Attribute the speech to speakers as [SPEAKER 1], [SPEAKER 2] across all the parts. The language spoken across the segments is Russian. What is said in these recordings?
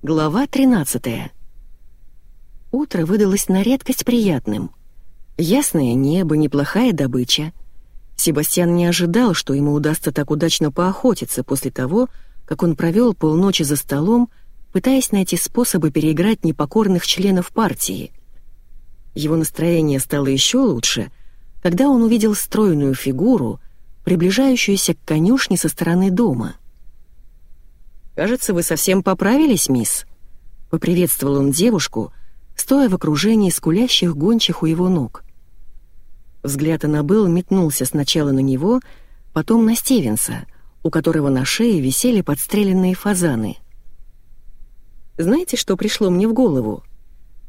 [SPEAKER 1] Глава 13 Утро выдалось на редкость приятным. Ясное небо, неплохая добыча. Себастьян не ожидал, что ему удастся так удачно поохотиться после того, как он провел полночи за столом, пытаясь найти способы переиграть непокорных членов партии. Его настроение стало еще лучше, когда он увидел стройную фигуру, приближающуюся к конюшне со стороны дома — «Кажется, вы совсем поправились, мисс», — поприветствовал он девушку, стоя в окружении скулящих гончих у его ног. Взгляд Аннабелл метнулся сначала на него, потом на Стивенса, у которого на шее висели подстреленные фазаны. «Знаете, что пришло мне в голову?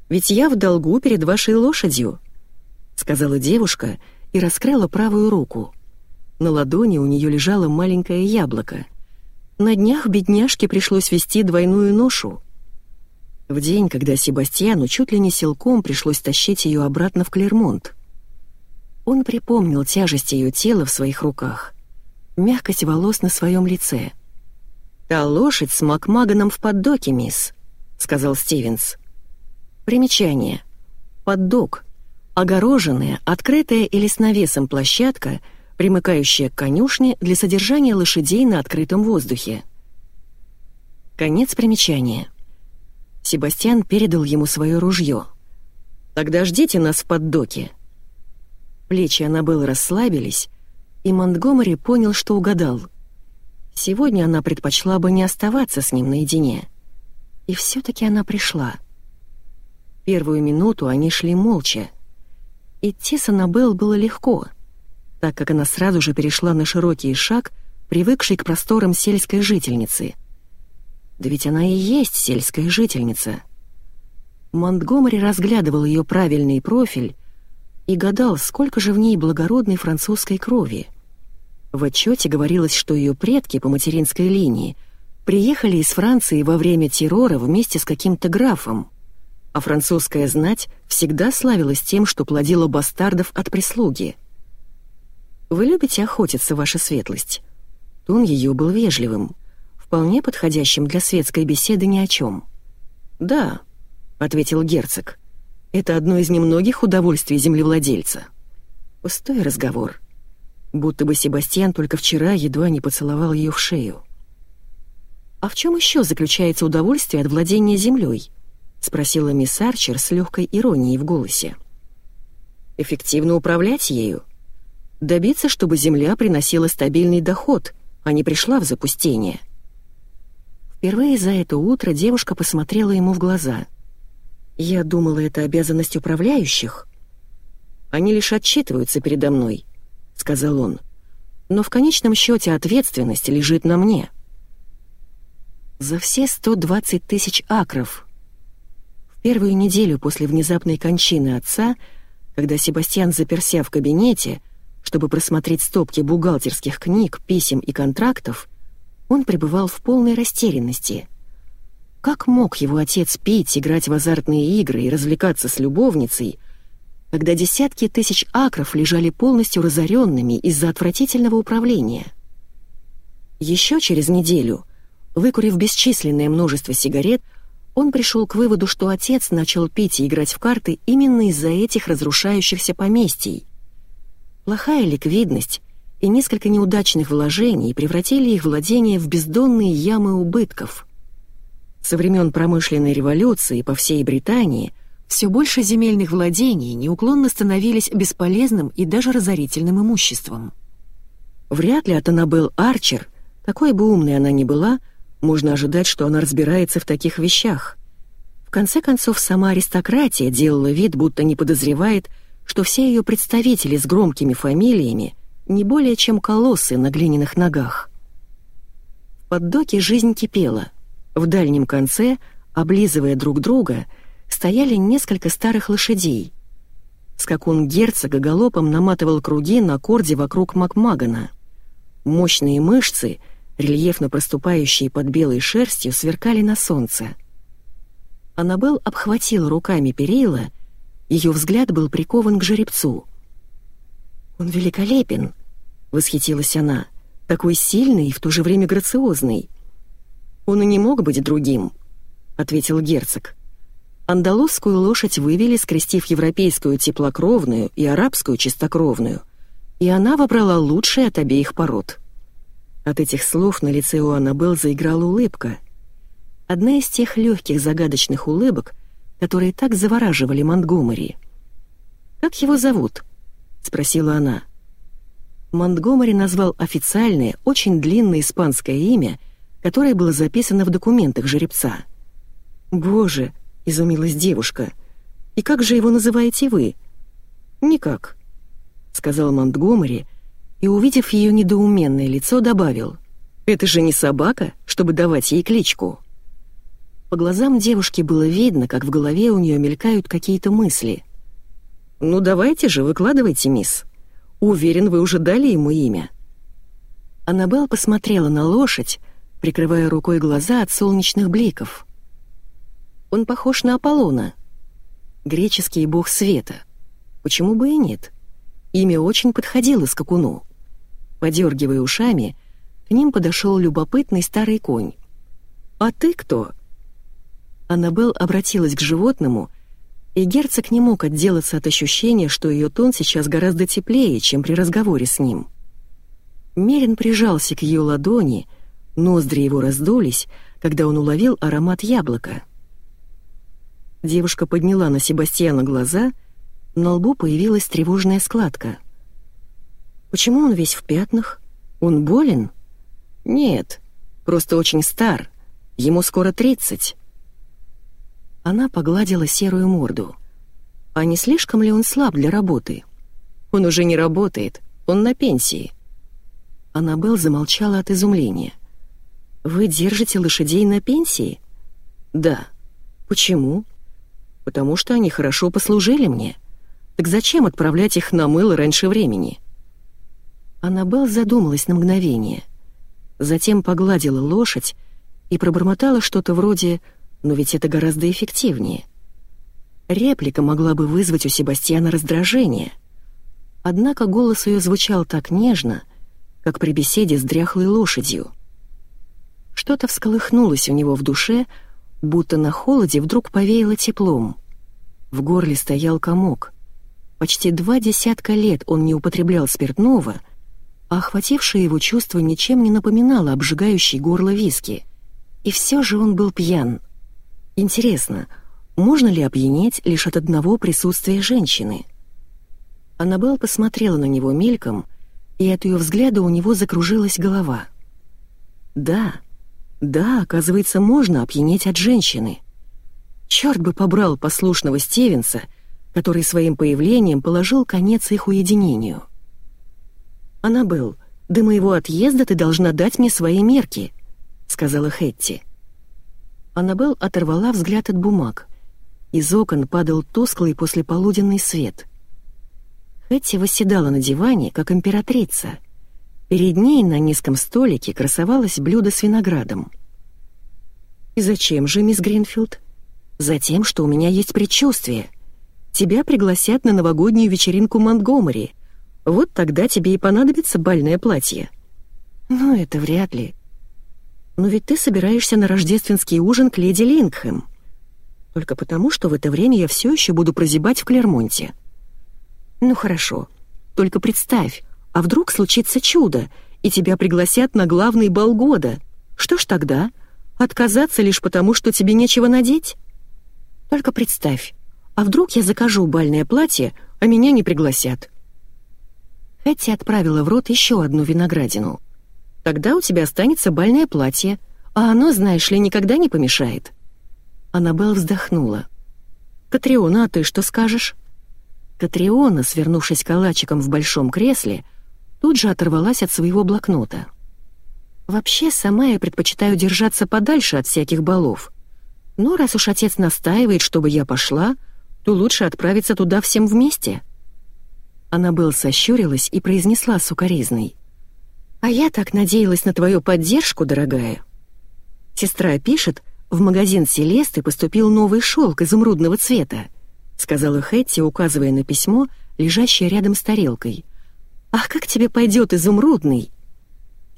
[SPEAKER 1] Ведь я в долгу перед вашей лошадью», — сказала девушка и раскрыла правую руку. На ладони у нее лежало маленькое яблоко — на днях бедняжке пришлось вести двойную ношу. В день, когда Себастьяну чуть ли не силком пришлось тащить ее обратно в Клермонт. Он припомнил тяжесть ее тела в своих руках, мягкость волос на своем лице. «Та лошадь с Макмаганом в поддоке, мисс», — сказал Стивенс. Примечание. Поддок. Огороженная, открытая или с навесом площадка — примыкающая к конюшне для содержания лошадей на открытом воздухе. Конец примечания. Себастьян передал ему свое ружье. «Тогда ждите нас в поддоке». Плечи Аннабелл расслабились, и Монтгомери понял, что угадал. Сегодня она предпочла бы не оставаться с ним наедине. И все-таки она пришла. Первую минуту они шли молча. Идти с Аннабелл было легко — так как она сразу же перешла на широкий шаг, привыкший к просторам сельской жительницы. Да ведь она и есть сельская жительница. Монтгомери разглядывал ее правильный профиль и гадал, сколько же в ней благородной французской крови. В отчете говорилось, что ее предки по материнской линии приехали из Франции во время террора вместе с каким-то графом, а французская знать всегда славилась тем, что плодила бастардов от прислуги — «Вы любите охотиться, ваша светлость?» Тон ее был вежливым, вполне подходящим для светской беседы ни о чем. «Да», — ответил герцог, — «это одно из немногих удовольствий землевладельца». Пустой разговор. Будто бы Себастьян только вчера едва не поцеловал ее в шею. «А в чем еще заключается удовольствие от владения землей?» — спросила мисс Арчер с легкой иронией в голосе. «Эффективно управлять ею, Добиться, чтобы земля приносила стабильный доход, а не пришла в запустение. Впервые за это утро девушка посмотрела ему в глаза. «Я думала, это обязанность управляющих». «Они лишь отчитываются передо мной», — сказал он. «Но в конечном счете ответственность лежит на мне». За все 120 тысяч акров. В первую неделю после внезапной кончины отца, когда Себастьян заперся в кабинете, чтобы просмотреть стопки бухгалтерских книг, писем и контрактов, он пребывал в полной растерянности. Как мог его отец пить, играть в азартные игры и развлекаться с любовницей, когда десятки тысяч акров лежали полностью разоренными из-за отвратительного управления? Еще через неделю, выкурив бесчисленное множество сигарет, он пришел к выводу, что отец начал пить и играть в карты именно из-за этих разрушающихся поместий, Плохая ликвидность и несколько неудачных вложений превратили их владения в бездонные ямы убытков. Со времен промышленной революции по всей Британии все больше земельных владений неуклонно становились бесполезным и даже разорительным имуществом. Вряд ли от Аннабелл Арчер, какой бы умной она ни была, можно ожидать, что она разбирается в таких вещах. В конце концов, сама аристократия делала вид, будто не подозревает, что все ее представители с громкими фамилиями не более чем колоссы на глиняных ногах. В поддоке жизнь кипела. В дальнем конце, облизывая друг друга, стояли несколько старых лошадей. Скакун герцога галопом наматывал круги на корде вокруг Макмагана. Мощные мышцы, рельефно проступающие под белой шерстью, сверкали на солнце. Аннабелл обхватила руками перила ее взгляд был прикован к жеребцу. «Он великолепен!» — восхитилась она. «Такой сильный и в то же время грациозный. Он и не мог быть другим», — ответил герцог. Андалузскую лошадь вывели, скрестив европейскую теплокровную и арабскую чистокровную, и она выбрала лучшее от обеих пород. От этих слов на лице у Аннабелл заиграла улыбка. Одна из тех легких загадочных улыбок, которые так завораживали Монтгомери. «Как его зовут?» — спросила она. Монтгомери назвал официальное, очень длинное испанское имя, которое было записано в документах жеребца. «Боже!» — изумилась девушка. «И как же его называете вы?» «Никак», — сказал Монтгомери, и, увидев ее недоуменное лицо, добавил. «Это же не собака, чтобы давать ей кличку». По глазам девушки было видно, как в голове у нее мелькают какие-то мысли. «Ну давайте же, выкладывайте, мисс. Уверен, вы уже дали ему имя». Аннабелл посмотрела на лошадь, прикрывая рукой глаза от солнечных бликов. Он похож на Аполлона. Греческий бог света. Почему бы и нет? Имя очень подходило скакуну. Подергивая ушами, к ним подошел любопытный старый конь. «А ты кто?» Аннабелл обратилась к животному, и герцог не мог отделаться от ощущения, что ее тон сейчас гораздо теплее, чем при разговоре с ним. Мерин прижался к ее ладони, ноздри его раздулись, когда он уловил аромат яблока. Девушка подняла на Себастьяна глаза, на лбу появилась тревожная складка. «Почему он весь в пятнах? Он болен?» «Нет, просто очень стар. Ему скоро тридцать». Она погладила серую морду. «А не слишком ли он слаб для работы?» «Он уже не работает, он на пенсии». Аннабелл замолчала от изумления. «Вы держите лошадей на пенсии?» «Да». «Почему?» потому что они хорошо послужили мне. Так зачем отправлять их на мыло раньше времени?» Аннабелл задумалась на мгновение. Затем погладила лошадь и пробормотала что-то вроде «но ведь это гораздо эффективнее». Реплика могла бы вызвать у Себастьяна раздражение. Однако голос ее звучал так нежно, как при беседе с дряхлой лошадью. Что-то всколыхнулось у него в душе, будто на холоде вдруг повеяло теплом. В горле стоял комок. Почти два десятка лет он не употреблял спиртного, а охватившее его чувство ничем не напоминало обжигающий горло виски. И все же он был пьян. Интересно, можно ли опьянеть лишь от одного присутствия женщины? Аннабелл посмотрела на него мельком, и от ее взгляда у него закружилась голова. Да, да, оказывается, можно опьянеть от женщины. Черт бы побрал послушного Стивенса, который своим появлением положил конец их уединению. «Аннабелл, до моего отъезда ты должна дать мне свои мерки», — сказала Хэтти. Аннабелл оторвала взгляд от бумаг. Из окон падал тусклый послеполуденный свет. Хэтти восседала на диване, как императрица — Перед ней на низком столике красовалось блюдо с виноградом. «И зачем же, мисс Гринфилд?» «Затем, что у меня есть предчувствие. Тебя пригласят на новогоднюю вечеринку Монтгомери. Вот тогда тебе и понадобится бальное платье». «Ну, это вряд ли. Но ведь ты собираешься на рождественский ужин к леди Лингхэм. Только потому, что в это время я все еще буду прозябать в Клермонте». «Ну хорошо. Только представь, а вдруг случится чудо, и тебя пригласят на главный бал года? Что ж тогда? Отказаться лишь потому, что тебе нечего надеть? Только представь, а вдруг я закажу бальное платье, а меня не пригласят?» Хэтти отправила в рот еще одну виноградину. «Тогда у тебя останется бальное платье, а оно, знаешь ли, никогда не помешает». Аннабелл вздохнула. «Катриона, а ты что скажешь?» Катриона, свернувшись калачиком в большом кресле, — тут же оторвалась от своего блокнота. «Вообще, сама я предпочитаю держаться подальше от всяких балов. Но раз уж отец настаивает, чтобы я пошла, то лучше отправиться туда всем вместе». Аннабелл сощурилась и произнесла сукоризной. «А я так надеялась на твою поддержку, дорогая». Сестра пишет, в магазин Селесты поступил новый шелк изумрудного цвета, сказала Хэтти, указывая на письмо, лежащее рядом с тарелкой. «Ах, как тебе пойдет изумрудный!»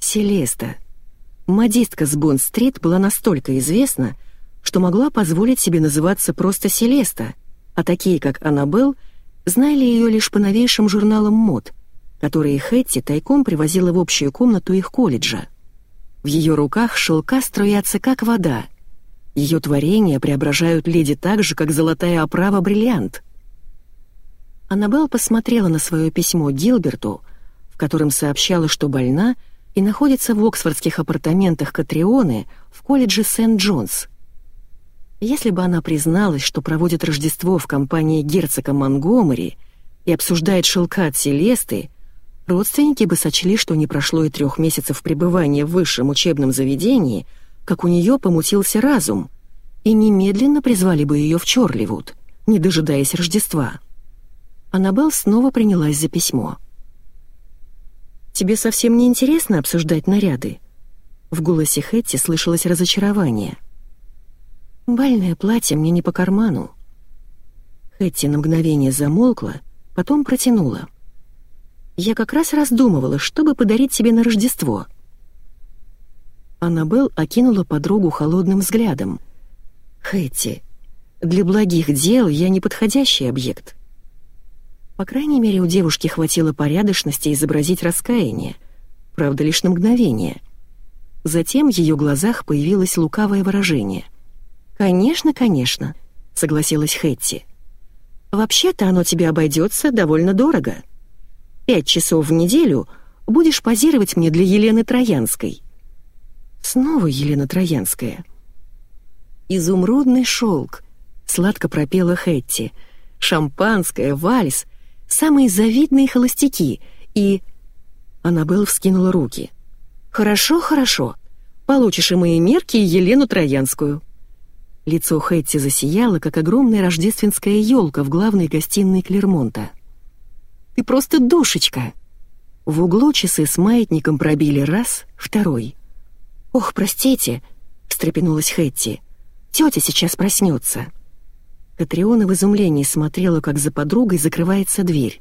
[SPEAKER 1] Селеста. Модистка с Бонн-стрит была настолько известна, что могла позволить себе называться просто Селеста, а такие, как Аннабелл, знали ее лишь по новейшим журналам мод, которые Хэтти тайком привозила в общую комнату их колледжа. В ее руках шелка струятся, как вода. Ее творения преображают леди так же, как золотая оправа бриллиант. Аннабелл посмотрела на свое письмо Гилберту, в котором сообщала, что больна и находится в оксфордских апартаментах Катрионы в колледже Сент-Джонс. Если бы она призналась, что проводит Рождество в компании герцога Монгомери и обсуждает шелка от Селесты, родственники бы сочли, что не прошло и трех месяцев пребывания в высшем учебном заведении, как у нее помутился разум, и немедленно призвали бы ее в Чорливуд, не дожидаясь Рождества. Аннабелл снова принялась за письмо. «Тебе совсем не интересно обсуждать наряды?» В голосе Хэтти слышалось разочарование – Бальное платье мне не по карману. Хэтти на мгновение замолкла, потом протянула. Я как раз раздумывала, чтобы подарить себе на Рождество. Аннабелл окинула подругу холодным взглядом. «Хэтти, для благих дел я неподходящий объект». По крайней мере, у девушки хватило порядочности изобразить раскаяние, правда, лишь на мгновение. Затем в ее глазах появилось лукавое выражение. «Конечно, конечно», — согласилась Хэтти. «Вообще-то оно тебе обойдется довольно дорого. Пять часов в неделю будешь позировать мне для Елены Троянской». Снова Елена Троянская. «Изумрудный шелк», — сладко пропела Хэтти. «Шампанское, вальс, самые завидные холостяки и...» Аннабелл вскинула руки. «Хорошо, хорошо. Получишь и мои мерки, и Елену Троянскую». Лицо Хэтти засияло, как огромная рождественская елка в главной гостиной Клермонта. «Ты просто душечка!» В углу часы с маятником пробили раз, второй. «Ох, простите!» — встрепенулась Хэтти. «Тетя сейчас проснется». Катриона в изумлении смотрела, как за подругой закрывается дверь.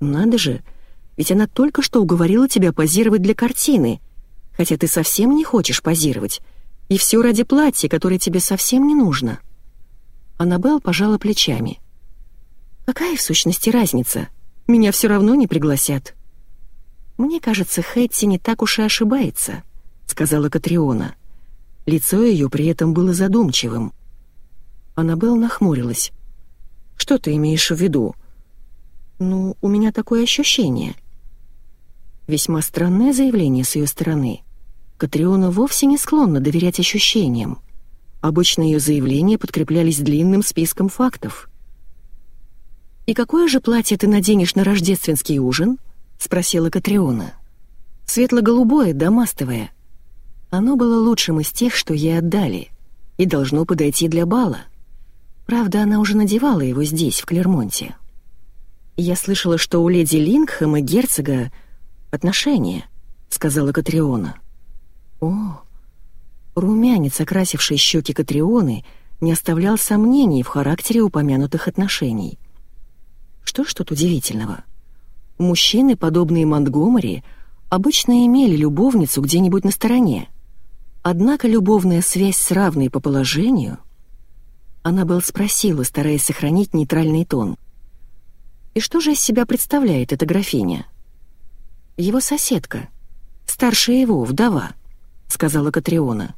[SPEAKER 1] «Надо же, ведь она только что уговорила тебя позировать для картины, хотя ты совсем не хочешь позировать, и все ради платья, которое тебе совсем не нужно». Аннабелл пожала плечами. «Какая в сущности разница? Меня все равно не пригласят». «Мне кажется, Хэтти не так уж и ошибается», — сказала Катриона. Лицо ее при этом было задумчивым. Аннабелл нахмурилась. «Что ты имеешь в виду?» «Ну, у меня такое ощущение». Весьма странное заявление с ее стороны. Катриона вовсе не склонна доверять ощущениям. Обычно ее заявления подкреплялись длинным списком фактов. «И какое же платье ты наденешь на рождественский ужин?» — спросила Катриона. «Светло-голубое, дамастовое. Оно было лучшим из тех, что ей отдали, и должно подойти для бала. Правда, она уже надевала его здесь, в Клермонте. Я слышала, что у леди Лингхэм и герцога отношения», — сказала Катриона. О, румянец, окрасивший щеки Катрионы, не оставлял сомнений в характере упомянутых отношений. Что ж тут удивительного? Мужчины, подобные Монтгомери, обычно имели любовницу где-нибудь на стороне. Однако любовная связь с равной по положению... Она был спросила, стараясь сохранить нейтральный тон. «И что же из себя представляет эта графиня?» «Его соседка, старшая его, вдова». — сказала Катриона.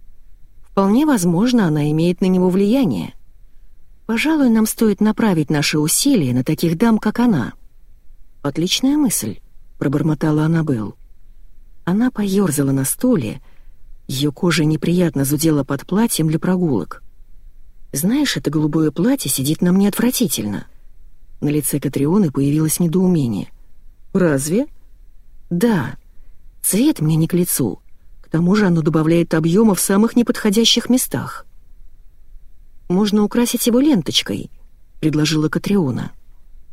[SPEAKER 1] «Вполне возможно, она имеет на него влияние. Пожалуй, нам стоит направить наши усилия на таких дам, как она». «Отличная мысль», — пробормотала Аннабелл. Она поёрзала на стуле, ее кожа неприятно зудела под платьем для прогулок. «Знаешь, это голубое платье сидит на мне отвратительно». На лице Катрионы появилось недоумение. «Разве?» «Да. Цвет мне не к лицу. К тому же оно добавляет объема в самых неподходящих местах. «Можно украсить его ленточкой», — предложила Катриона.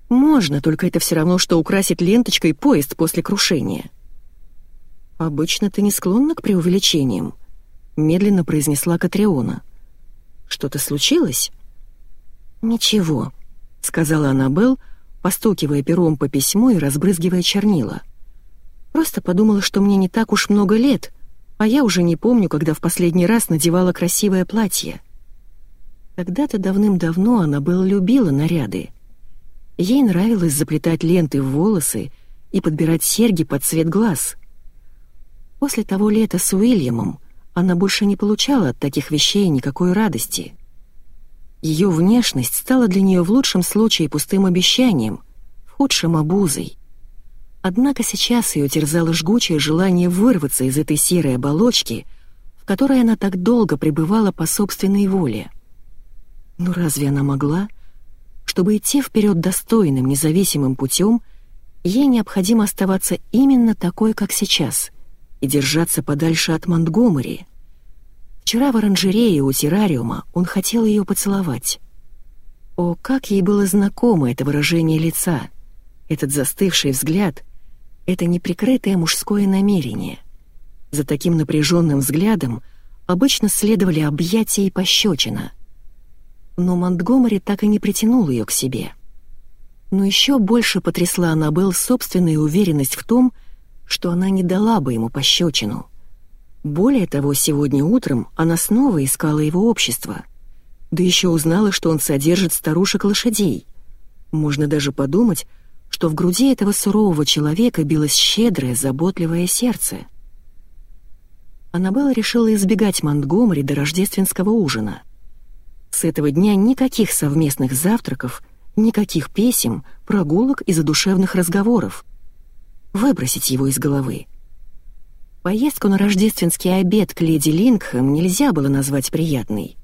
[SPEAKER 1] «Можно, только это все равно, что украсить ленточкой поезд после крушения». «Обычно ты не склонна к преувеличениям», — медленно произнесла Катриона. «Что-то случилось?» «Ничего», — сказала Аннабелл, постукивая пером по письму и разбрызгивая чернила. «Просто подумала, что мне не так уж много лет, а я уже не помню, когда в последний раз надевала красивое платье. Когда-то давным-давно она была любила наряды. Ей нравилось заплетать ленты в волосы и подбирать серьги под цвет глаз. После того лета с Уильямом она больше не получала от таких вещей никакой радости. Ее внешность стала для нее в лучшем случае пустым обещанием, в худшем — обузой. Однако сейчас ее терзало жгучее желание вырваться из этой серой оболочки, в которой она так долго пребывала по собственной воле. Но разве она могла? Чтобы идти вперед достойным, независимым путем, ей необходимо оставаться именно такой, как сейчас, и держаться подальше от Монтгомери. Вчера в оранжерее у террариума он хотел ее поцеловать. О, как ей было знакомо это выражение лица, этот застывший взгляд, это неприкрытое мужское намерение. За таким напряженным взглядом обычно следовали объятия и пощечина. Но Монтгомери так и не притянул ее к себе. Но еще больше потрясла Аннабелл собственная уверенность в том, что она не дала бы ему пощечину. Более того, сегодня утром она снова искала его общество. Да еще узнала, что он содержит старушек-лошадей. Можно даже подумать, что в груди этого сурового человека билось щедрое, заботливое сердце. Аннабелла решила избегать Монтгомери до рождественского ужина. С этого дня никаких совместных завтраков, никаких песен, прогулок и задушевных разговоров. Выбросить его из головы. Поездку на рождественский обед к леди Лингхэм нельзя было назвать приятной.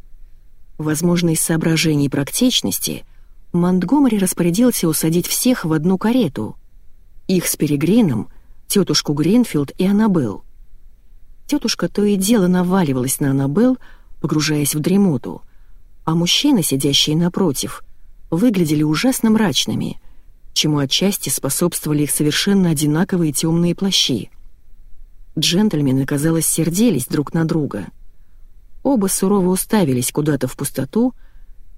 [SPEAKER 1] Возможно, из соображений практичности Монтгомери распорядился усадить всех в одну карету. Их с Перегрином, тетушку Гринфилд и Аннабелл. Тетушка то и дело наваливалась на Аннабелл, погружаясь в дремоту, а мужчины, сидящие напротив, выглядели ужасно мрачными, чему отчасти способствовали их совершенно одинаковые темные плащи. Джентльмены, казалось, сердились друг на друга. Оба сурово уставились куда-то в пустоту,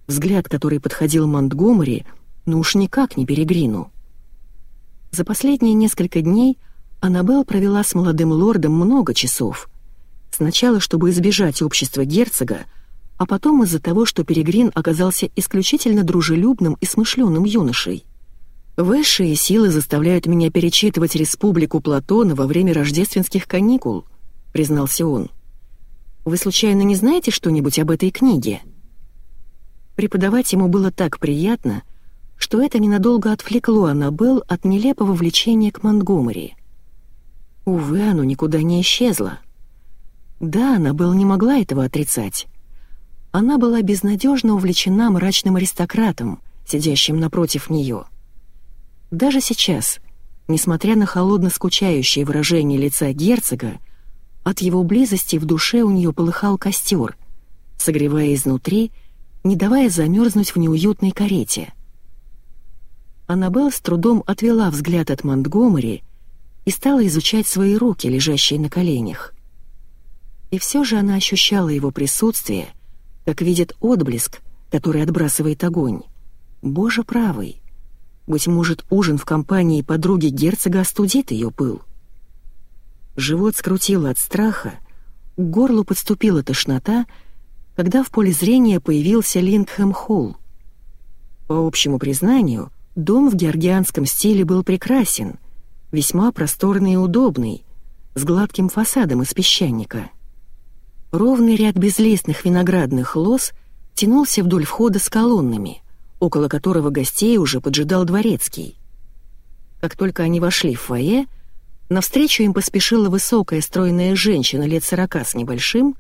[SPEAKER 1] взгляд, который подходил Монтгомери, но уж никак не Перегрину. За последние несколько дней Аннабелл провела с молодым лордом много часов. Сначала, чтобы избежать общества герцога, а потом из-за того, что Перегрин оказался исключительно дружелюбным и смышленым юношей. Высшие силы заставляют меня перечитывать «Республику Платона» во время рождественских каникул», — признался он. «Вы случайно не знаете что-нибудь об этой книге?» Преподавать ему было так приятно, что это ненадолго отвлекло Аннабелл от нелепого влечения к Монтгомери. Увы, оно никуда не исчезло. Да, Аннабелл не могла этого отрицать. Она была безнадежно увлечена мрачным аристократом, сидящим напротив нее — даже сейчас, несмотря на холодно скучающее выражение лица герцога, от его близости в душе у нее полыхал костер, согревая изнутри, не давая замерзнуть в неуютной карете. Аннабелл с трудом отвела взгляд от Монтгомери и стала изучать свои руки, лежащие на коленях. И все же она ощущала его присутствие, как видит отблеск, который отбрасывает огонь. Боже правый! Быть может, ужин в компании подруги герцога остудит ее пыл. Живот скрутило от страха, к горлу подступила тошнота, когда в поле зрения появился Лингхэм-холл. По общему признанию, дом в георгианском стиле был прекрасен, весьма просторный и удобный, с гладким фасадом из песчаника. Ровный ряд безлистных виноградных лоз тянулся вдоль входа с колоннами около которого гостей уже поджидал дворецкий. Как только они вошли в фойе, навстречу им поспешила высокая стройная женщина лет сорока с небольшим,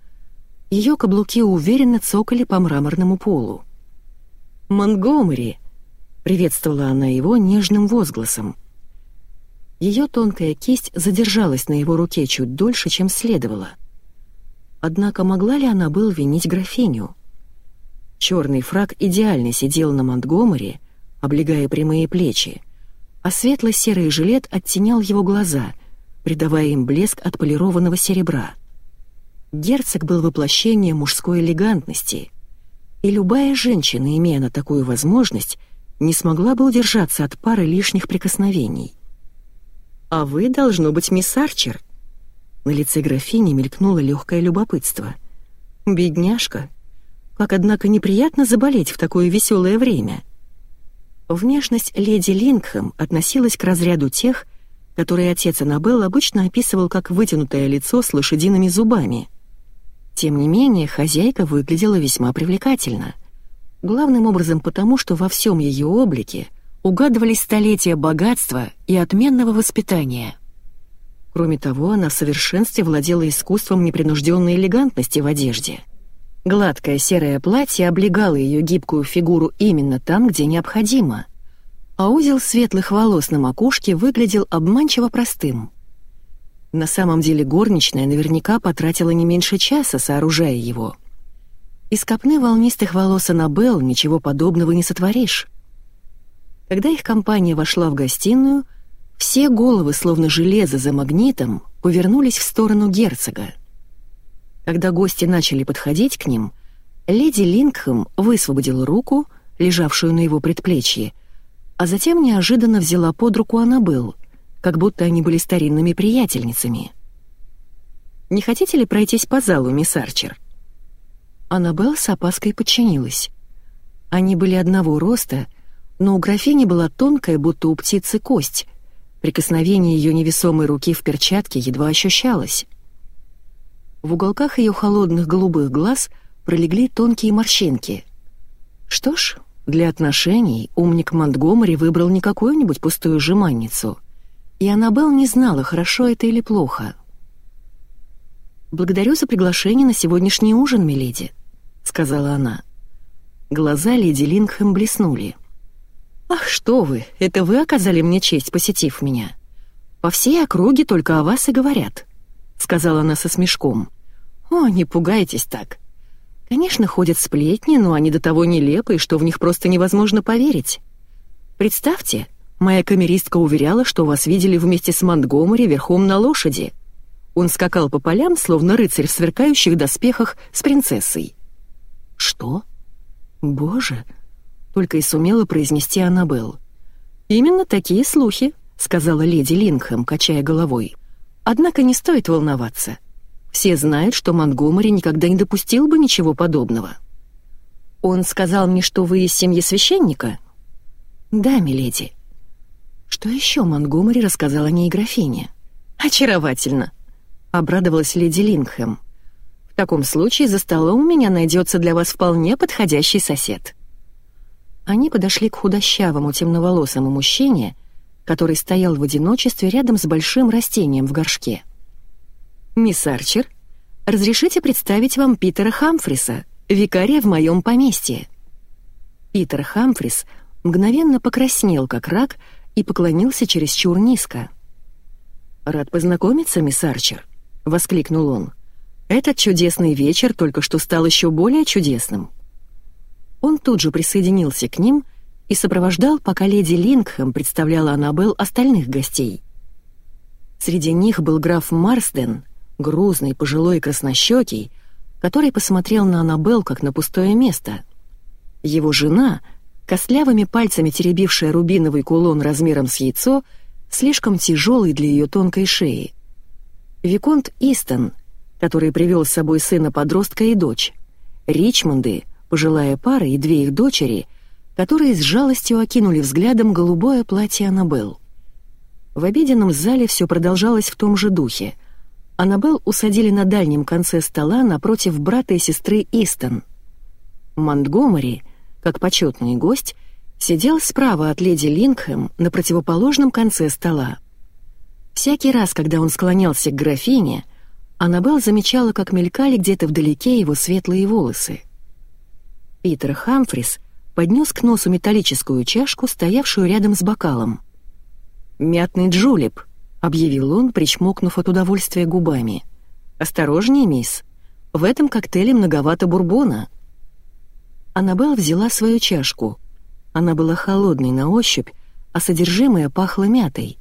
[SPEAKER 1] ее каблуки уверенно цокали по мраморному полу. «Монгомери!» — приветствовала она его нежным возгласом. Ее тонкая кисть задержалась на его руке чуть дольше, чем следовало. Однако могла ли она был винить графиню? Черный фраг идеально сидел на Монтгомери, облегая прямые плечи, а светло-серый жилет оттенял его глаза, придавая им блеск отполированного серебра. Герцог был воплощением мужской элегантности, и любая женщина, имея на такую возможность, не смогла бы удержаться от пары лишних прикосновений. «А вы, должно быть, мисс Арчер?» На лице графини мелькнуло легкое любопытство. «Бедняжка, Как, однако, неприятно заболеть в такое веселое время. Внешность леди Лингхэм относилась к разряду тех, которые отец Аннабелл обычно описывал как вытянутое лицо с лошадиными зубами. Тем не менее, хозяйка выглядела весьма привлекательно. Главным образом потому, что во всем ее облике угадывались столетия богатства и отменного воспитания. Кроме того, она в совершенстве владела искусством непринужденной элегантности в одежде — Гладкое серое платье облегало ее гибкую фигуру именно там, где необходимо, а узел светлых волос на макушке выглядел обманчиво простым. На самом деле горничная наверняка потратила не меньше часа, сооружая его. Из копны волнистых волос Аннабелл ничего подобного не сотворишь. Когда их компания вошла в гостиную, все головы, словно железо за магнитом, повернулись в сторону герцога. Когда гости начали подходить к ним, леди Лингхэм высвободила руку, лежавшую на его предплечье, а затем неожиданно взяла под руку Аннабелл, как будто они были старинными приятельницами. «Не хотите ли пройтись по залу, мисс Арчер?» Аннабелл с опаской подчинилась. Они были одного роста, но у графини была тонкая, будто у птицы, кость. Прикосновение ее невесомой руки в перчатке едва ощущалось. В уголках ее холодных голубых глаз пролегли тонкие морщинки. Что ж, для отношений умник Монтгомери выбрал не какую-нибудь пустую жеманницу. И Аннабелл не знала, хорошо это или плохо. «Благодарю за приглашение на сегодняшний ужин, миледи», — сказала она. Глаза леди Лингхэм блеснули. «Ах, что вы, это вы оказали мне честь, посетив меня. По всей округе только о вас и говорят», — сказала она со смешком. «О, не пугайтесь так. Конечно, ходят сплетни, но они до того нелепые, что в них просто невозможно поверить. Представьте, моя камеристка уверяла, что вас видели вместе с Монтгомери верхом на лошади. Он скакал по полям, словно рыцарь в сверкающих доспехах с принцессой». «Что? Боже!» — только и сумела произнести Аннабелл. «Именно такие слухи», — сказала леди Лингхэм, качая головой. «Однако не стоит волноваться. Все знают, что Монгомери никогда не допустил бы ничего подобного. Он сказал мне, что вы из семьи священника? Да, миледи. Что еще Монгомери рассказал о ней графине? Очаровательно, обрадовалась леди Лингхэм. В таком случае за столом у меня найдется для вас вполне подходящий сосед. Они подошли к худощавому темноволосому мужчине, который стоял в одиночестве рядом с большим растением в горшке. «Мисс Арчер, разрешите представить вам Питера Хамфриса, викария в моем поместье». Питер Хамфрис мгновенно покраснел, как рак, и поклонился чересчур низко. «Рад познакомиться, мисс Арчер», — воскликнул он. «Этот чудесный вечер только что стал еще более чудесным». Он тут же присоединился к ним и сопровождал, пока леди Лингхэм представляла Аннабелл остальных гостей. Среди них был граф Марсден — грузный, пожилой краснощекий, который посмотрел на Аннабелл как на пустое место. Его жена, костлявыми пальцами теребившая рубиновый кулон размером с яйцо, слишком тяжелый для ее тонкой шеи. Виконт Истон, который привел с собой сына-подростка и дочь. Ричмонды, пожилая пара и две их дочери, которые с жалостью окинули взглядом голубое платье Аннабелл. В обеденном зале все продолжалось в том же духе — Аннабелл усадили на дальнем конце стола напротив брата и сестры Истон. Монтгомери, как почетный гость, сидел справа от леди Лингхэм на противоположном конце стола. Всякий раз, когда он склонялся к графине, Аннабелл замечала, как мелькали где-то вдалеке его светлые волосы. Питер Хамфрис поднес к носу металлическую чашку, стоявшую рядом с бокалом. «Мятный джулеп», объявил он, причмокнув от удовольствия губами. «Осторожнее, мисс. В этом коктейле многовато бурбона». Аннабелл взяла свою чашку. Она была холодной на ощупь, а содержимое пахло мятой.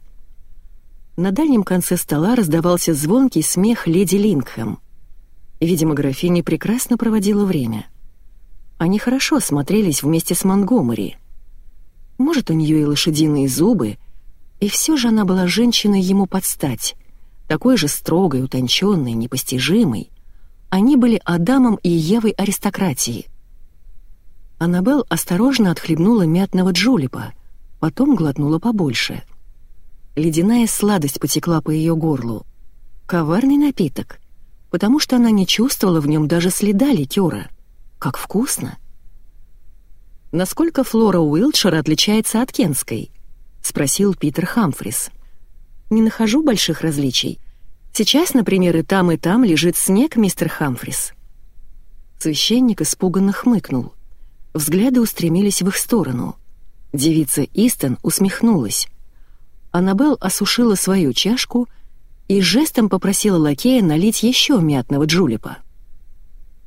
[SPEAKER 1] На дальнем конце стола раздавался звонкий смех леди Лингхэм. Видимо, графиня прекрасно проводила время. Они хорошо смотрелись вместе с Монгомери. Может, у нее и лошадиные зубы, и все же она была женщиной ему под стать, такой же строгой, утонченной, непостижимой. Они были Адамом и Евой аристократии. Аннабелл осторожно отхлебнула мятного джулипа, потом глотнула побольше. Ледяная сладость потекла по ее горлу. Коварный напиток, потому что она не чувствовала в нем даже следа ликера. Как вкусно! «Насколько флора Уилтшира отличается от кенской?» — спросил Питер Хамфрис. «Не нахожу больших различий. Сейчас, например, и там, и там лежит снег, мистер Хамфрис». Священник испуганно хмыкнул. Взгляды устремились в их сторону. Девица Истон усмехнулась. Аннабелл осушила свою чашку и жестом попросила лакея налить еще мятного джулипа.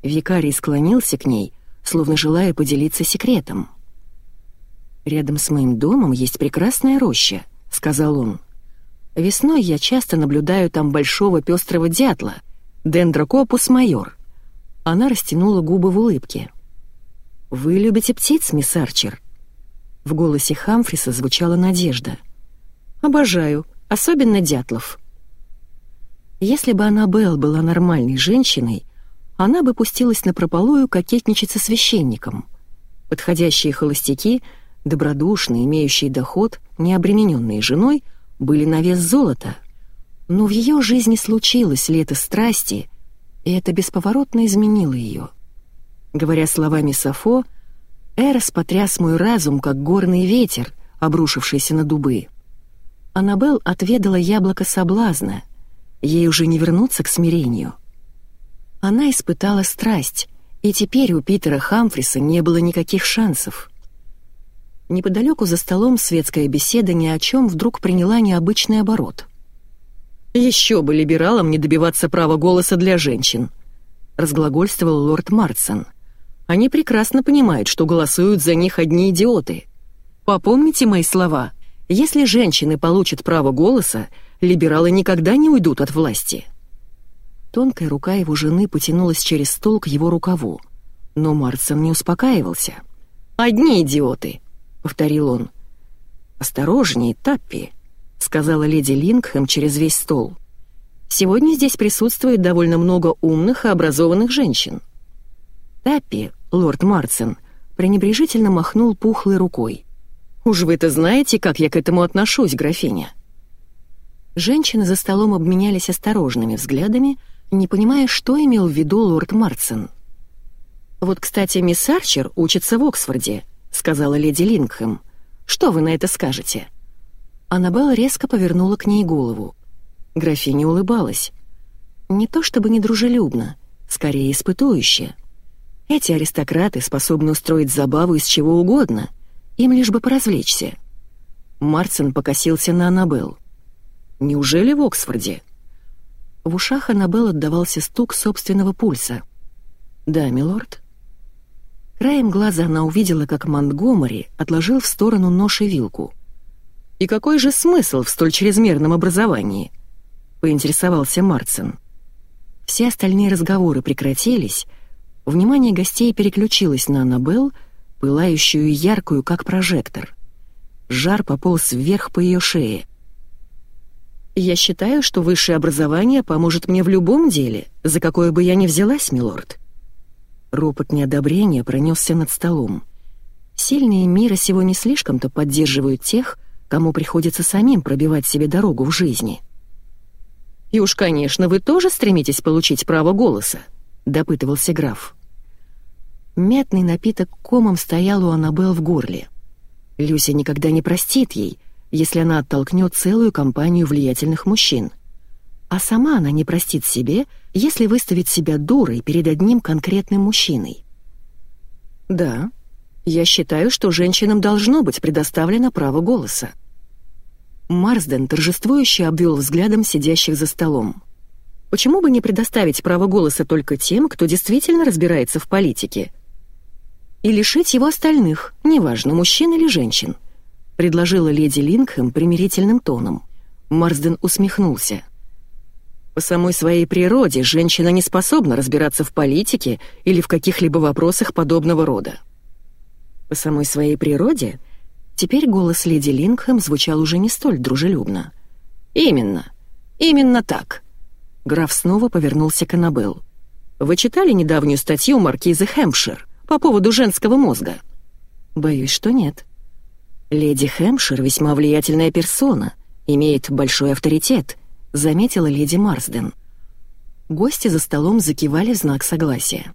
[SPEAKER 1] Викарий склонился к ней, словно желая поделиться секретом. «Рядом с моим домом есть прекрасная роща», — сказал он. «Весной я часто наблюдаю там большого пестрого дятла, дендрокопус майор». Она растянула губы в улыбке. «Вы любите птиц, мисс Арчер?» В голосе Хамфриса звучала надежда. «Обожаю, особенно дятлов». Если бы Аннабелл была нормальной женщиной, она бы пустилась на прополую кокетничать со священником. Подходящие холостяки, добродушные, имеющие доход, не обремененные женой, были на вес золота. Но в ее жизни случилось лето страсти, и это бесповоротно изменило ее. Говоря словами Сафо, Эрос потряс мой разум, как горный ветер, обрушившийся на дубы. Аннабелл отведала яблоко соблазна. Ей уже не вернуться к смирению. Она испытала страсть, и теперь у Питера Хамфриса не было никаких шансов. Неподалеку за столом светская беседа ни о чем вдруг приняла необычный оборот. «Еще бы либералам не добиваться права голоса для женщин», — разглагольствовал лорд Марсон — они прекрасно понимают, что голосуют за них одни идиоты. Попомните мои слова. Если женщины получат право голоса, либералы никогда не уйдут от власти. Тонкая рука его жены потянулась через стол к его рукаву. Но Марсон не успокаивался. «Одни идиоты», — повторил он. «Осторожней, Таппи», — сказала леди Лингхэм через весь стол. «Сегодня здесь присутствует довольно много умных и образованных женщин». Таппи лорд Марсен, пренебрежительно махнул пухлой рукой. «Уж вы-то знаете, как я к этому отношусь, графиня». Женщины за столом обменялись осторожными взглядами, не понимая, что имел в виду лорд Марсен. «Вот, кстати, мисс Арчер учится в Оксфорде», — сказала леди Лингхэм. «Что вы на это скажете?» Аннабелла резко повернула к ней голову. Графиня улыбалась. Не то чтобы недружелюбно, скорее испытующе. Эти аристократы способны устроить забаву из чего угодно, им лишь бы поразвлечься. Марцин покосился на Аннабелл. «Неужели в Оксфорде?» В ушах Аннабелл отдавался стук собственного пульса. «Да, милорд». Краем глаза она увидела, как Монтгомери отложил в сторону нож и вилку. «И какой же смысл в столь чрезмерном образовании?» — поинтересовался Марцин. Все остальные разговоры прекратились, Внимание гостей переключилось на Аннабелл, пылающую и яркую, как прожектор. Жар пополз вверх по ее шее. «Я считаю, что высшее образование поможет мне в любом деле, за какое бы я ни взялась, милорд». Ропот неодобрения пронесся над столом. Сильные мира сего не слишком-то поддерживают тех, кому приходится самим пробивать себе дорогу в жизни. «И уж, конечно, вы тоже стремитесь получить право голоса», — допытывался граф. Мятный напиток комом стоял у Аннабелл в горле. Люся никогда не простит ей, если она оттолкнет целую компанию влиятельных мужчин. А сама она не простит себе, если выставит себя дурой перед одним конкретным мужчиной. Да, я считаю, что женщинам должно быть предоставлено право голоса. Марсден торжествующе обвел взглядом сидящих за столом. Почему бы не предоставить право голоса только тем, кто действительно разбирается в политике, и лишить его остальных, неважно, мужчин или женщин», — предложила леди Лингхэм примирительным тоном. Марсден усмехнулся. «По самой своей природе женщина не способна разбираться в политике или в каких-либо вопросах подобного рода». «По самой своей природе?» Теперь голос леди Лингхэм звучал уже не столь дружелюбно. «Именно. Именно так». Граф снова повернулся к Аннабелл. «Вы читали недавнюю статью маркизы Хэмпшир? по поводу женского мозга?» «Боюсь, что нет». «Леди Хэмпшир весьма влиятельная персона, имеет большой авторитет», — заметила леди Марсден. Гости за столом закивали в знак согласия.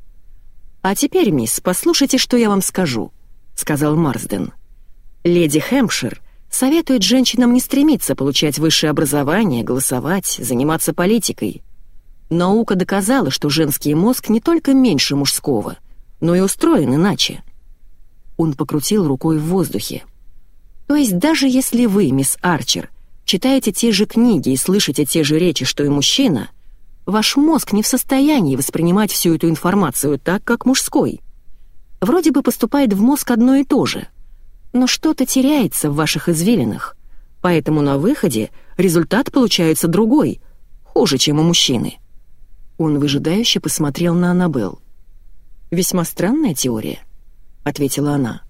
[SPEAKER 1] «А теперь, мисс, послушайте, что я вам скажу», — сказал Марсден. «Леди Хэмпшир советует женщинам не стремиться получать высшее образование, голосовать, заниматься политикой. Наука доказала, что женский мозг не только меньше мужского, но и устроен иначе». Он покрутил рукой в воздухе. «То есть даже если вы, мисс Арчер, читаете те же книги и слышите те же речи, что и мужчина, ваш мозг не в состоянии воспринимать всю эту информацию так, как мужской. Вроде бы поступает в мозг одно и то же, но что-то теряется в ваших извилинах, поэтому на выходе результат получается другой, хуже, чем у мужчины». Он выжидающе посмотрел на Аннабелл. «Весьма странная теория», — ответила она.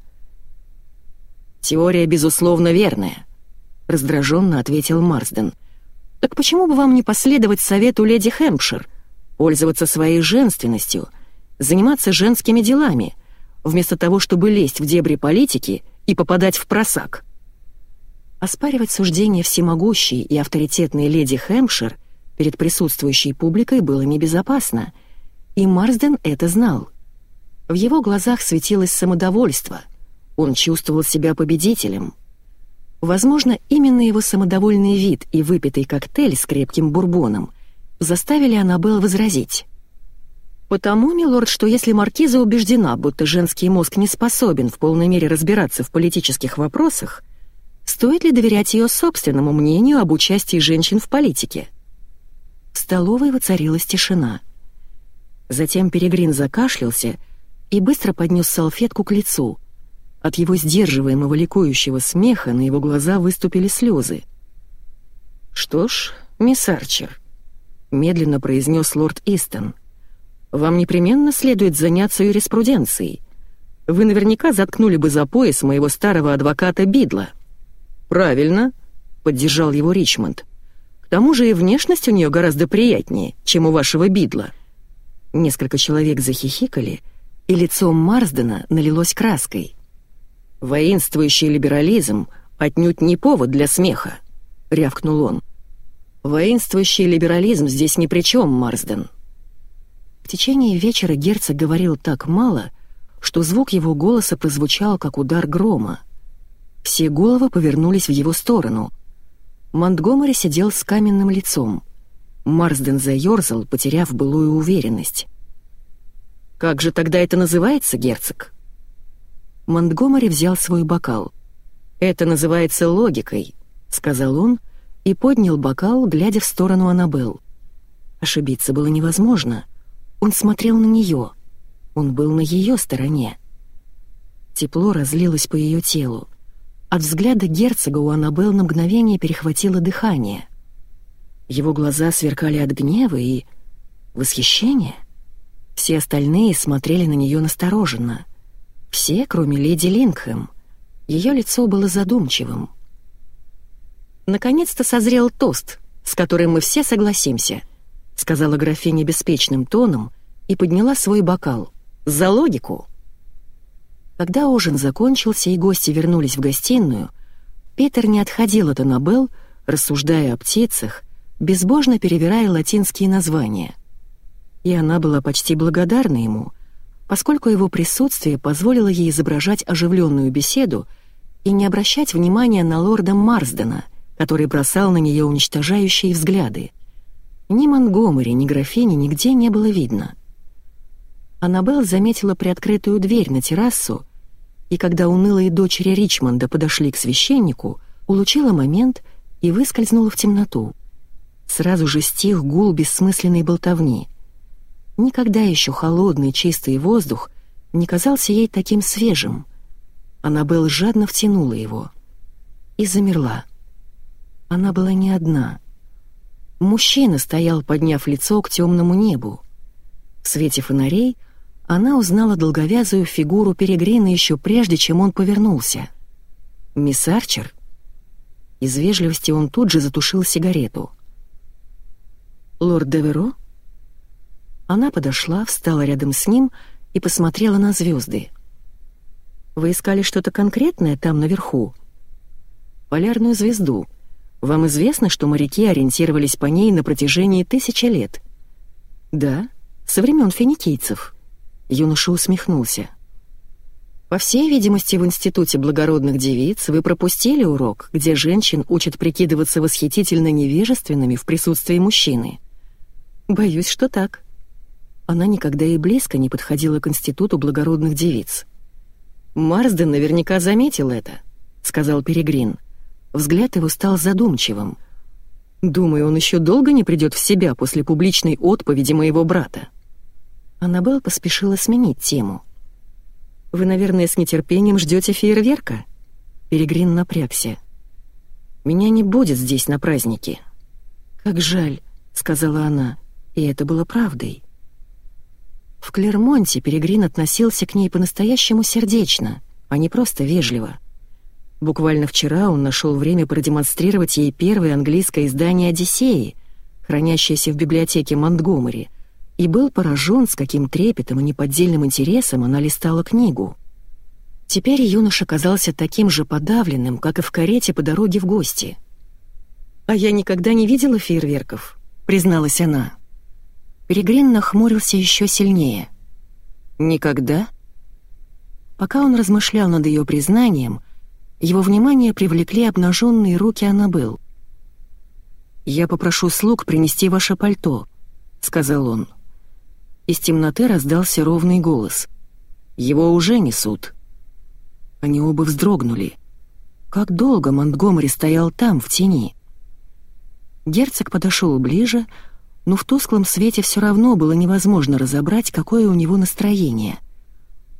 [SPEAKER 1] «Теория, безусловно, верная», — раздраженно ответил Марсден. «Так почему бы вам не последовать совету леди Хэмпшир, пользоваться своей женственностью, заниматься женскими делами, вместо того, чтобы лезть в дебри политики и попадать в просак?» Оспаривать суждения всемогущей и авторитетной леди Хэмпшир перед присутствующей публикой было небезопасно, и Марсден это знал. В его глазах светилось самодовольство, он чувствовал себя победителем — Возможно, именно его самодовольный вид и выпитый коктейль с крепким бурбоном заставили Аннабелл возразить. «Потому, милорд, что если маркиза убеждена, будто женский мозг не способен в полной мере разбираться в политических вопросах, стоит ли доверять ее собственному мнению об участии женщин в политике?» В столовой воцарилась тишина. Затем Перегрин закашлялся и быстро поднес салфетку к лицу, от его сдерживаемого ликующего смеха на его глаза выступили слезы. «Что ж, мисс Арчер», — медленно произнес лорд Истон, — «вам непременно следует заняться юриспруденцией. Вы наверняка заткнули бы за пояс моего старого адвоката Бидла». «Правильно», — поддержал его Ричмонд. «К тому же и внешность у нее гораздо приятнее, чем у вашего Бидла». Несколько человек захихикали, и лицо Марсдена налилось краской. «Воинствующий либерализм отнюдь не повод для смеха», — рявкнул он. «Воинствующий либерализм здесь ни при чем, Марсден». В течение вечера герцог говорил так мало, что звук его голоса прозвучал, как удар грома. Все головы повернулись в его сторону. Монтгомери сидел с каменным лицом. Марсден заерзал, потеряв былую уверенность. «Как же тогда это называется, герцог?» Монтгомери взял свой бокал. «Это называется логикой», — сказал он и поднял бокал, глядя в сторону Аннабелл. Ошибиться было невозможно. Он смотрел на нее. Он был на ее стороне. Тепло разлилось по ее телу. От взгляда герцога у Аннабелл на мгновение перехватило дыхание. Его глаза сверкали от гнева и... восхищения. Все остальные смотрели на нее настороженно — все, кроме леди Лингхэм. Ее лицо было задумчивым. «Наконец-то созрел тост, с которым мы все согласимся», — сказала графиня беспечным тоном и подняла свой бокал. «За логику!» Когда ужин закончился и гости вернулись в гостиную, Питер не отходил от Аннабелл, рассуждая о птицах, безбожно перевирая латинские названия. И она была почти благодарна ему — поскольку его присутствие позволило ей изображать оживленную беседу и не обращать внимания на лорда Марсдена, который бросал на нее уничтожающие взгляды. Ни Монгомери, ни графини нигде не было видно. Аннабелл заметила приоткрытую дверь на террасу, и когда унылые дочери Ричмонда подошли к священнику, улучила момент и выскользнула в темноту. Сразу же стих гул бессмысленной болтовни — Никогда еще холодный чистый воздух не казался ей таким свежим. Аннабелл жадно втянула его и замерла. Она была не одна. Мужчина стоял, подняв лицо к темному небу. В свете фонарей она узнала долговязую фигуру Перегрина еще прежде, чем он повернулся. «Мисс Арчер?» Из вежливости он тут же затушил сигарету. «Лорд Деверо?» Она подошла, встала рядом с ним и посмотрела на звезды. «Вы искали что-то конкретное там наверху?» «Полярную звезду. Вам известно, что моряки ориентировались по ней на протяжении тысячи лет?» «Да, со времен финикийцев». Юноша усмехнулся. По всей видимости, в Институте благородных девиц вы пропустили урок, где женщин учат прикидываться восхитительно невежественными в присутствии мужчины. Боюсь, что так. Она никогда и близко не подходила к Институту благородных девиц. Марсден наверняка заметил это, сказал Перегрин. Взгляд его стал задумчивым. Думаю, он еще долго не придет в себя после публичной отповеди моего брата. Аннабелл поспешила сменить тему. Вы, наверное, с нетерпением ждете фейерверка?» Перегрин напрягся. «Меня не будет здесь на празднике». «Как жаль», — сказала она, и это было правдой. В Клермонте Перегрин относился к ней по-настоящему сердечно, а не просто вежливо. Буквально вчера он нашел время продемонстрировать ей первое английское издание «Одиссеи», хранящееся в библиотеке Монтгомери — и был поражен, с каким трепетом и неподдельным интересом она листала книгу. Теперь юноша казался таким же подавленным, как и в карете по дороге в гости. «А я никогда не видела фейерверков», — призналась она. Перегрин нахмурился еще сильнее. «Никогда?» Пока он размышлял над ее признанием, его внимание привлекли обнаженные руки Аннабелл. «Я попрошу слуг принести ваше пальто», — сказал он. Из темноты раздался ровный голос. «Его уже несут». Они оба вздрогнули. Как долго Монтгомери стоял там, в тени? Герцог подошел ближе, но в тусклом свете все равно было невозможно разобрать, какое у него настроение.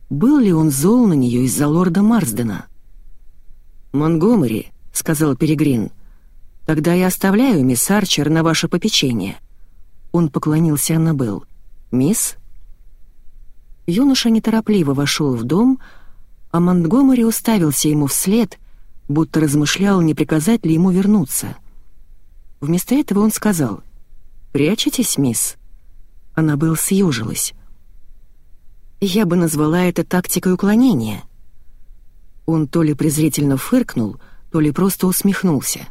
[SPEAKER 1] Был ли он зол на нее из-за лорда Марсдена? «Монгомери», — сказал Перегрин, — «тогда я оставляю мисс Арчер на ваше попечение». Он поклонился Аннабелл. «Мисс?» Юноша неторопливо вошел в дом, а Монтгомери уставился ему вслед, будто размышлял, не приказать ли ему вернуться. Вместо этого он сказал «Прячетесь, мисс?» Аннабелл съежилась. «Я бы назвала это тактикой уклонения». Он то ли презрительно фыркнул, то ли просто усмехнулся.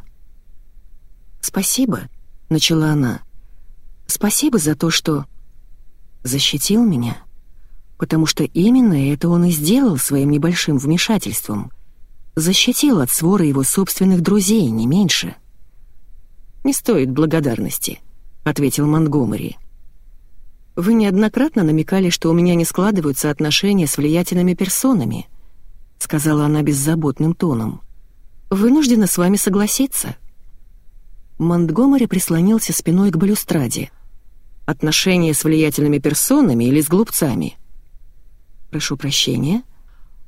[SPEAKER 1] «Спасибо», — начала она. «Спасибо за то, что...» защитил меня? Потому что именно это он и сделал своим небольшим вмешательством. Защитил от свора его собственных друзей, не меньше. «Не стоит благодарности», — ответил Монгомери. «Вы неоднократно намекали, что у меня не складываются отношения с влиятельными персонами», — сказала она беззаботным тоном. «Вынуждена с вами согласиться». Монтгомери прислонился спиной к балюстраде — Отношения с влиятельными персонами или с глупцами? Прошу прощения.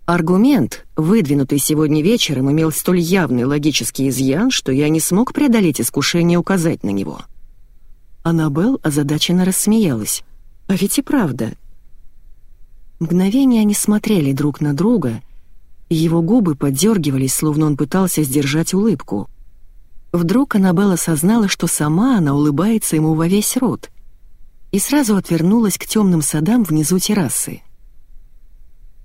[SPEAKER 1] Аргумент, выдвинутый сегодня вечером, имел столь явный логический изъян, что я не смог преодолеть искушение указать на него. Аннабелл озадаченно рассмеялась. А ведь и правда. Мгновение они смотрели друг на друга, и его губы подергивались, словно он пытался сдержать улыбку. Вдруг Аннабелл осознала, что сама она улыбается ему во весь рот — и сразу отвернулась к темным садам внизу террасы.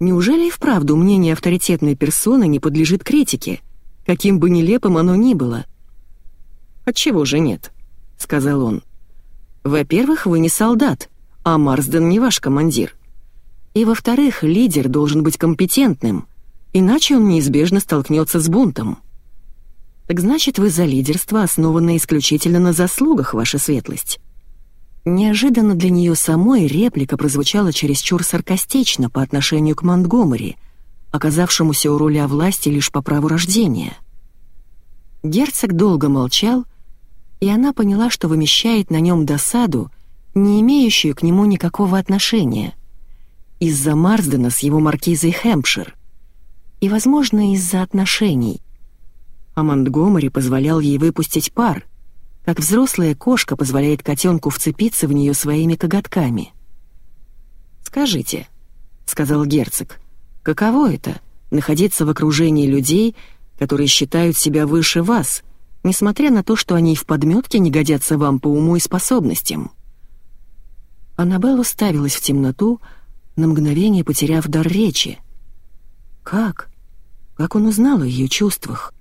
[SPEAKER 1] Неужели и вправду мнение авторитетной персоны не подлежит критике, каким бы нелепым оно ни было? «Отчего же нет?» — сказал он. «Во-первых, вы не солдат, а Марсден не ваш командир. И во-вторых, лидер должен быть компетентным, иначе он неизбежно столкнется с бунтом. Так значит, вы за лидерство, основанное исключительно на заслугах, ваша светлость. Неожиданно для нее самой реплика прозвучала чересчур саркастично по отношению к Монтгомери, оказавшемуся у руля власти лишь по праву рождения. Герцог долго молчал, и она поняла, что вымещает на нем досаду, не имеющую к нему никакого отношения, из-за Марсдена с его маркизой Хэмпшир, и, возможно, из-за отношений. А Монтгомери позволял ей выпустить пар, как взрослая кошка позволяет котенку вцепиться в нее своими коготками. «Скажите», — сказал герцог, — «каково это — находиться в окружении людей, которые считают себя выше вас, несмотря на то, что они в подметке не годятся вам по уму и способностям?» Аннабелла ставилась в темноту, на мгновение потеряв дар речи. Как? Как он узнал о ее чувствах?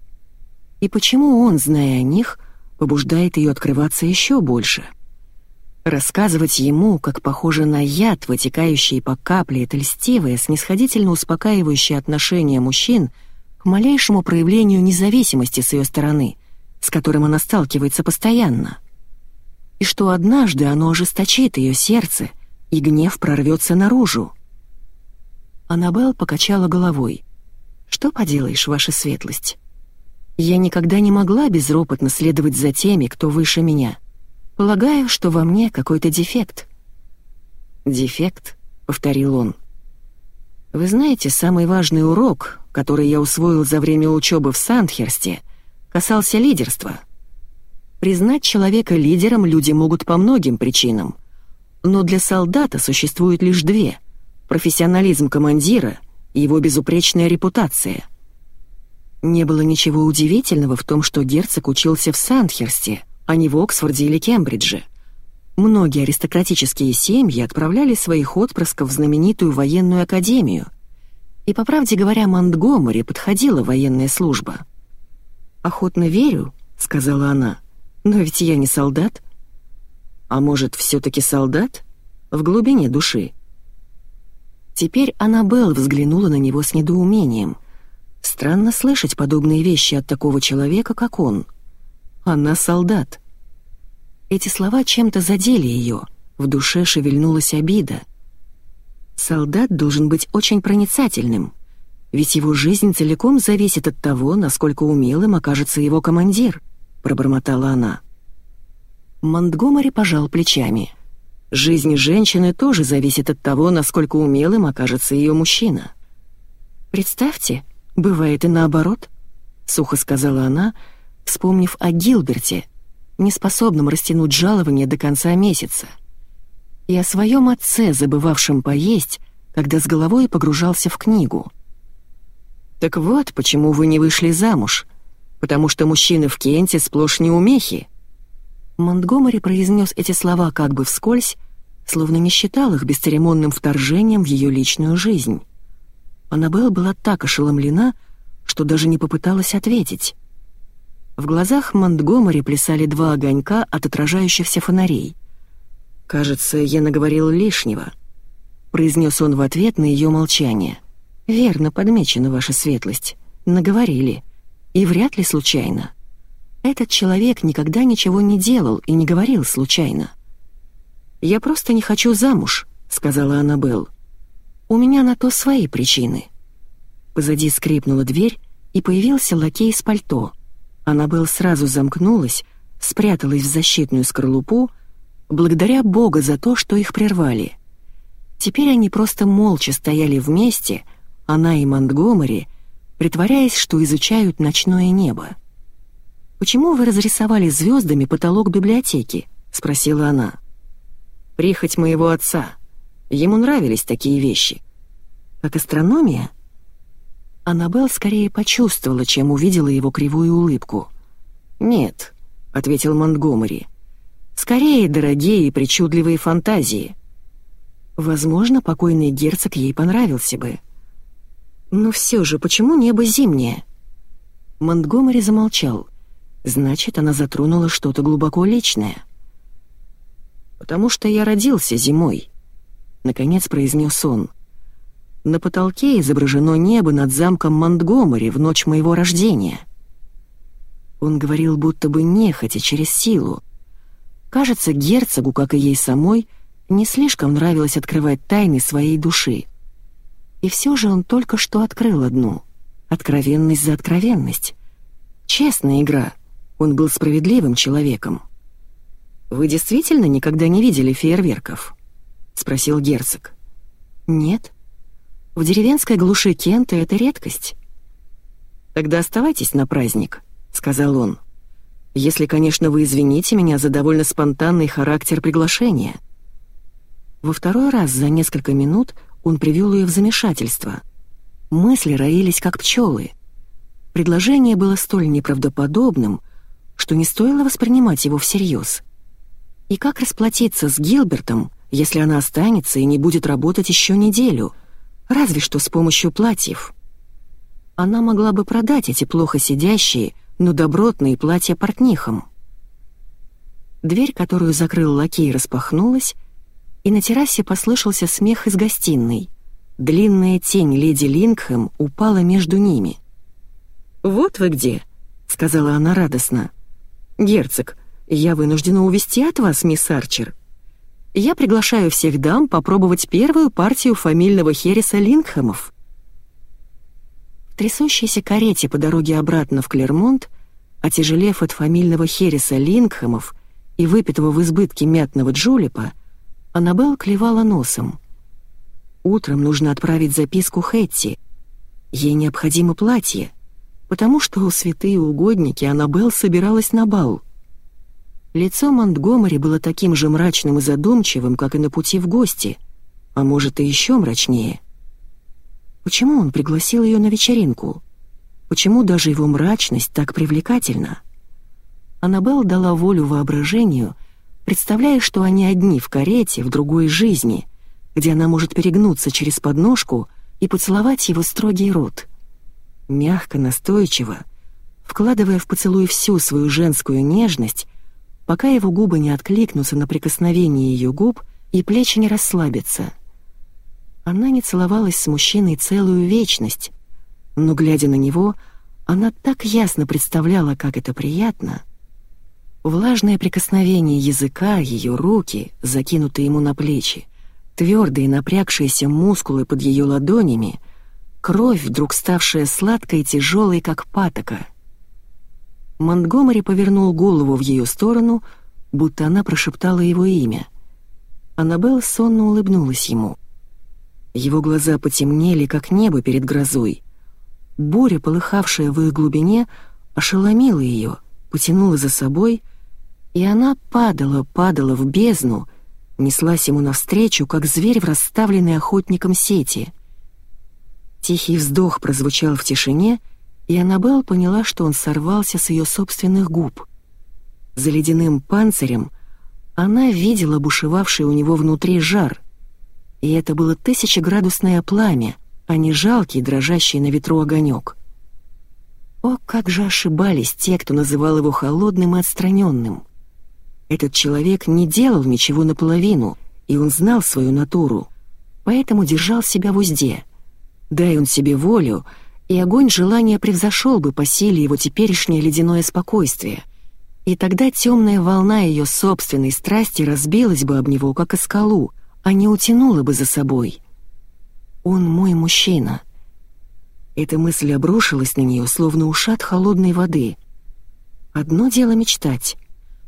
[SPEAKER 1] И почему он, зная о них, побуждает ее открываться еще больше? Рассказывать ему, как похоже на яд, вытекающий по капле, это льстивое, снисходительно успокаивающее отношение мужчин к малейшему проявлению независимости с ее стороны, с которым она сталкивается постоянно. И что однажды оно ожесточит ее сердце, и гнев прорвется наружу. Аннабелл покачала головой. «Что поделаешь, ваша светлость? Я никогда не могла безропотно следовать за теми, кто выше меня. Полагаю, что во мне какой-то дефект». «Дефект?» — повторил он. «Вы знаете, самый важный урок, который я усвоил за время учебы в Сандхерсте, касался лидерства. Признать человека лидером люди могут по многим причинам — но для солдата существует лишь две — профессионализм командира и его безупречная репутация. Не было ничего удивительного в том, что герцог учился в Сандхерсте, а не в Оксфорде или Кембридже. Многие аристократические семьи отправляли своих отпрысков в знаменитую военную академию. И, по правде говоря, Монтгомери подходила военная служба. «Охотно верю», — сказала она, — «но ведь я не солдат». А может, все-таки солдат? В глубине души. Теперь Аннабелл взглянула на него с недоумением. Странно слышать подобные вещи от такого человека, как он. Она солдат. Эти слова чем-то задели ее, в душе шевельнулась обида. Солдат должен быть очень проницательным, ведь его жизнь целиком зависит от того, насколько умелым окажется его командир, пробормотала она. Монтгомери пожал плечами. Жизнь женщины тоже зависит от того, насколько умелым окажется ее мужчина. «Представьте, бывает и наоборот», — сухо сказала она, вспомнив о Гилберте, неспособном растянуть жалование до конца месяца, и о своем отце, забывавшем поесть, когда с головой погружался в книгу. «Так вот, почему вы не вышли замуж, потому что мужчины в Кенте сплошь неумехи», Монтгомери произнес эти слова как бы вскользь, словно не считал их бесцеремонным вторжением в ее личную жизнь. Аннабелл была так ошеломлена, что даже не попыталась ответить. В глазах Монтгомери плясали два огонька от отражающихся фонарей. «Кажется, я наговорил лишнего», — произнес он в ответ на ее молчание. «Верно подмечена ваша светлость. Наговорили. И вряд ли случайно». Этот человек никогда ничего не делал и не говорил случайно. «Я просто не хочу замуж», — сказала Аннабелл. «У меня на то свои причины». Позади скрипнула дверь, и появился лакей с пальто. Аннабелл сразу замкнулась, спряталась в защитную скорлупу, благодаря Бога за то, что их прервали. Теперь они просто молча стояли вместе, она и Монтгомери, притворяясь, что изучают ночное небо. «Почему вы разрисовали звездами потолок библиотеки?» — спросила она. «Прихоть моего отца. Ему нравились такие вещи». «Как астрономия?» Аннабелл скорее почувствовала, чем увидела его кривую улыбку. «Нет», — ответил Монтгомери. «Скорее дорогие и причудливые фантазии». Возможно, покойный герцог ей понравился бы. Но все же, почему небо зимнее? Монтгомери замолчал. Значит, она затронула что-то глубоко личное. «Потому что я родился зимой», — наконец произнес он. «На потолке изображено небо над замком Монтгомери в ночь моего рождения». Он говорил будто бы нехотя, через силу. Кажется, герцогу, как и ей самой, не слишком нравилось открывать тайны своей души. И все же он только что открыл одну — откровенность за откровенность. Честная игра — он был справедливым человеком. «Вы действительно никогда не видели фейерверков?» — спросил герцог. «Нет. В деревенской глуши Кента это редкость». «Тогда оставайтесь на праздник», — сказал он. «Если, конечно, вы извините меня за довольно спонтанный характер приглашения». Во второй раз за несколько минут он привел ее в замешательство. Мысли роились, как пчелы. Предложение было столь неправдоподобным, что не стоило воспринимать его всерьез. И как расплатиться с Гилбертом, если она останется и не будет работать еще неделю, разве что с помощью платьев. Она могла бы продать эти плохо сидящие, но добротные платья портнихам. Дверь, которую закрыл лакей, распахнулась, и на террасе послышался смех из гостиной. Длинная тень леди Лингхэм упала между ними. «Вот вы где!» — сказала она радостно. «Герцог, я вынуждена увести от вас, мисс Арчер. Я приглашаю всех дам попробовать первую партию фамильного хереса Лингхэмов». В трясущейся карете по дороге обратно в Клермонт, отяжелев от фамильного хереса Лингхэмов и выпитого в избытке мятного джулепа, Аннабелл клевала носом. Утром нужно отправить записку Хэтти. Ей необходимо платье — потому что у святые угодники Аннабелл собиралась на бал. Лицо Монтгомери было таким же мрачным и задумчивым, как и на пути в гости, а может и еще мрачнее. Почему он пригласил ее на вечеринку? Почему даже его мрачность так привлекательна? Аннабелл дала волю воображению, представляя, что они одни в карете в другой жизни, где она может перегнуться через подножку и поцеловать его строгий рот мягко, настойчиво, вкладывая в поцелуй всю свою женскую нежность, пока его губы не откликнутся на прикосновение ее губ и плечи не расслабятся. Она не целовалась с мужчиной целую вечность, но, глядя на него, она так ясно представляла, как это приятно. Влажное прикосновение языка, ее руки, закинутые ему на плечи, твердые напрягшиеся мускулы под ее ладонями — кровь, вдруг ставшая сладкой и тяжелой, как патока. Монтгомери повернул голову в ее сторону, будто она прошептала его имя. Аннабелл сонно улыбнулась ему. Его глаза потемнели, как небо перед грозой. Буря, полыхавшая в их глубине, ошеломила ее, потянула за собой, и она падала, падала в бездну, неслась ему навстречу, как зверь в расставленной охотником сети — Тихий вздох прозвучал в тишине, и Аннабелл поняла, что он сорвался с ее собственных губ. За ледяным панцирем она видела бушевавший у него внутри жар, и это было тысячеградусное пламя, а не жалкий, дрожащий на ветру огонек. О, как же ошибались те, кто называл его холодным и отстраненным. Этот человек не делал ничего наполовину, и он знал свою натуру, поэтому держал себя в узде — Дай он себе волю, и огонь желания превзошел бы по силе его теперешнее ледяное спокойствие. И тогда темная волна ее собственной страсти разбилась бы об него, как о скалу, а не утянула бы за собой. «Он мой мужчина». Эта мысль обрушилась на нее, словно ушат холодной воды. Одно дело мечтать,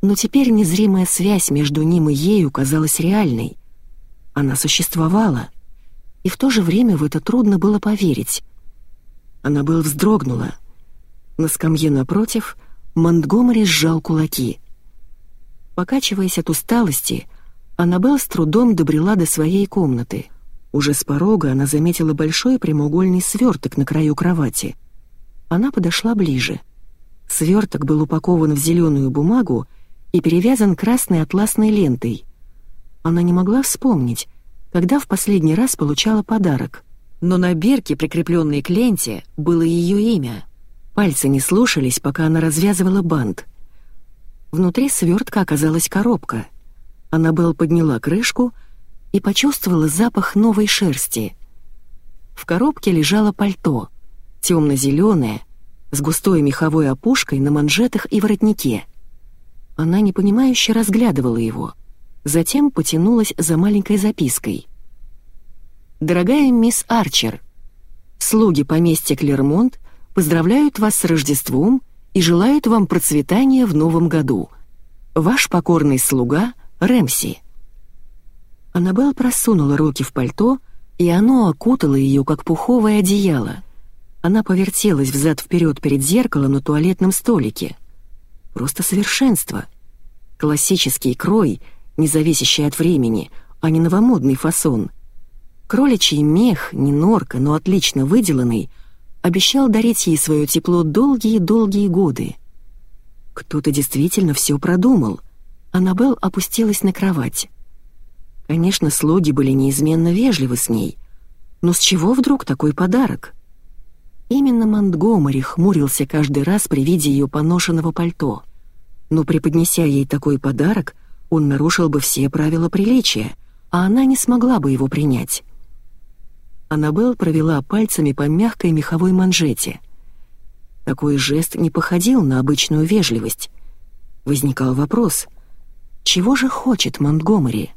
[SPEAKER 1] но теперь незримая связь между ним и ею казалась реальной. Она существовала — и в то же время в это трудно было поверить. Аннабелл вздрогнула. На скамье напротив Монтгомери сжал кулаки. Покачиваясь от усталости, Аннабелл с трудом добрела до своей комнаты. Уже с порога она заметила большой прямоугольный сверток на краю кровати. Она подошла ближе. Сверток был упакован в зеленую бумагу и перевязан красной атласной лентой. Она не могла вспомнить, когда в последний раз получала подарок. Но на бирке, прикрепленной к ленте, было ее имя. Пальцы не слушались, пока она развязывала бант. Внутри свертка оказалась коробка. Аннабелл подняла крышку и почувствовала запах новой шерсти. В коробке лежало пальто, темно-зеленое, с густой меховой опушкой на манжетах и воротнике. Она непонимающе разглядывала его — затем потянулась за маленькой запиской. «Дорогая мисс Арчер, слуги поместья Клермонт поздравляют вас с Рождеством и желают вам процветания в новом году. Ваш покорный слуга Рэмси». Аннабелл просунула руки в пальто, и оно окутало ее, как пуховое одеяло. Она повертелась взад-вперед перед зеркалом на туалетном столике. Просто совершенство. Классический крой — не зависящий от времени, а не новомодный фасон. Кроличий мех, не норка, но отлично выделанный, обещал дарить ей свое тепло долгие-долгие годы. Кто-то действительно все продумал. Аннабелл опустилась на кровать. Конечно, слуги были неизменно вежливы с ней, но с чего вдруг такой подарок? Именно Монтгомери хмурился каждый раз при виде ее поношенного пальто. Но преподнеся ей такой подарок, он нарушил бы все правила приличия, а она не смогла бы его принять. Аннабелл провела пальцами по мягкой меховой манжете. Такой жест не походил на обычную вежливость. Возникал вопрос, чего же хочет Монтгомери?